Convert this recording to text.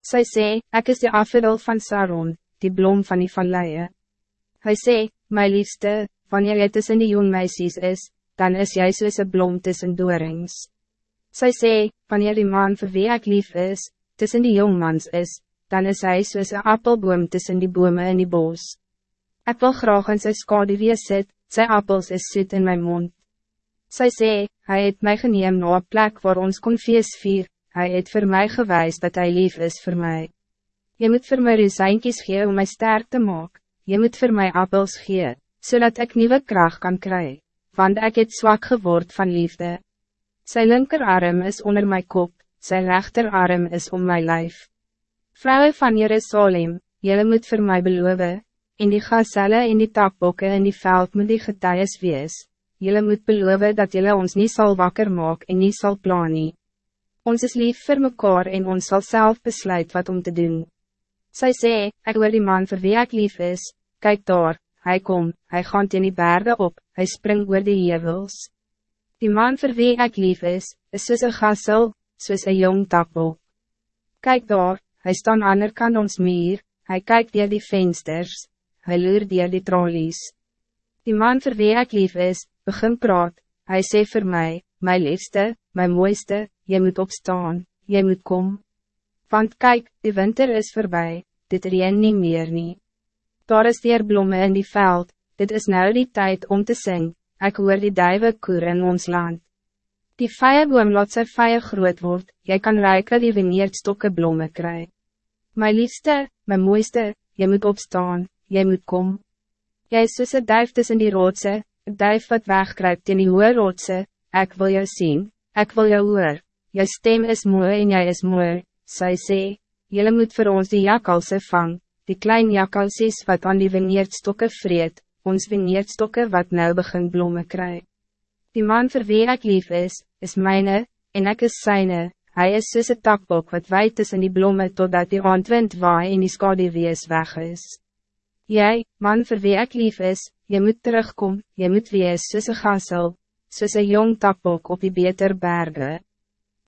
Sy sê, ek is de afvedel van Saron, die blom van die valleie. Hy sê, my liefste, wanneer jy tussen die jong meisjes is, dan is jy soos een blom tussen doorings. Sy sê, wanneer die man vir wie ek lief is, tussen die jongmans is, dan is hy soos een appelboom tussen die bome in die bos. Ik wil graag in sy skaduwee sit, sy appels is soet in mijn mond. Sy sê, hy het my geneem na een plek waar ons kon feest vier, hij het voor mij gewijs dat hij lief is voor mij. Je moet voor mij rozijntjes gee om mij sterk te maken. Je moet voor mij appels gee, zodat ik nieuwe kracht kan krijgen. Want ik het zwak geword van liefde. Zijn linkerarm is onder mijn kop, zijn rechterarm is om mijn lijf. Vrouwen van Jerusalem, jullie moet voor mij beloven. In die gazelle, in die takbokken, in die veld moet die getuies wees. Jullie moet beloven dat jullie ons niet zal wakker maken en niet zal plannen. Ons is lief voor mekaar en ons zal zelf besluit wat om te doen. Zij sê, ek hoor die man voor wie ek lief is, kijk daar, hij kom, hij gaat in die bergen op, hij springt oor die hevels. Die man voor wie ek lief is, is soos een gassel, soos een jong takbol. Kijk daar, hij staan aan de kant ons meer, hij kijkt door die vensters, hij luurt door die trollies. Die man voor wie ek lief is, begin praat, hij sê voor mij, mijn liefste, mijn mooiste, je moet opstaan, je moet komen. Want kijk, de winter is voorbij, dit reën niet meer nie. Daar is die bloemen in die veld, dit is nou die tijd om te zingen. ik hoor die duiven koer in ons land. Die vijeboom laat sy vije groot word, jy kan ruiken die veneerdstokke bloemen kry. My liefste, my mooiste, jy moet opstaan, jy moet kom. Jy is soos een duif tussen die roodse, een duif wat wegkruipt in die hoë roodse, ek wil jou zien, ek wil jou hoor. Jou stem is mooi en jij is mooi, sy sê, jylle moet voor ons die jakalse vang, die klein jakalsies wat aan die veneerdstokke vreet, ons veneerdstokke wat nou begin bloemen kry. Die man vir wie ek lief is, is myne, en ek is syne, hy is soos een takbok wat wijd is in die bloemen totdat die aandwind waai en die skadewees weg is. Jij, man vir wie ek lief is, je moet terugkom, je moet wees soos een gassel, soos een jong takbok op die beter bergen.